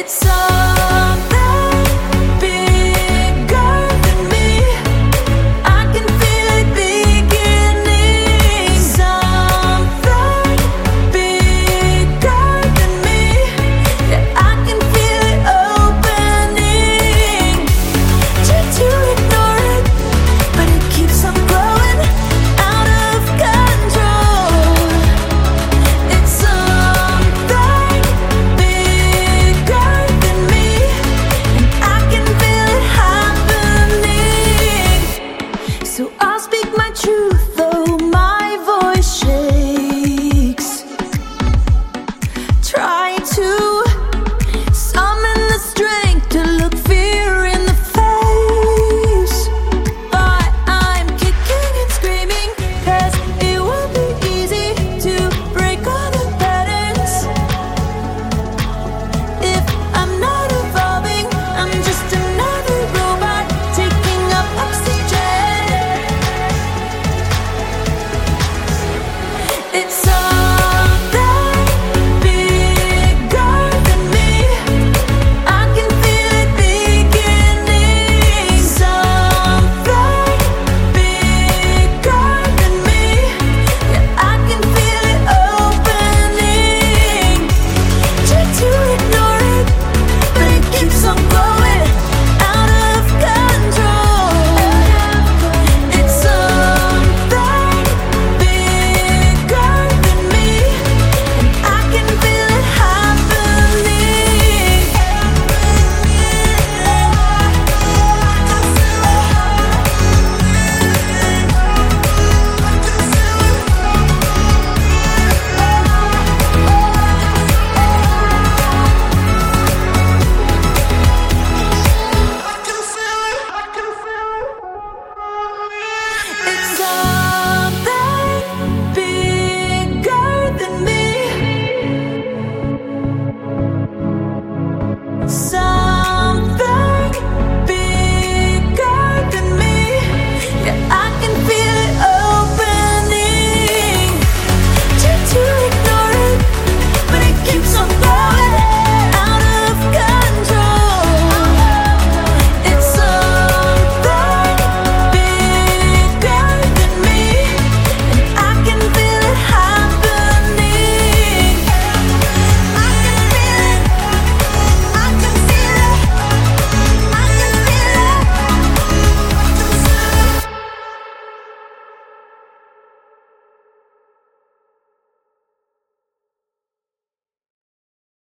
it's all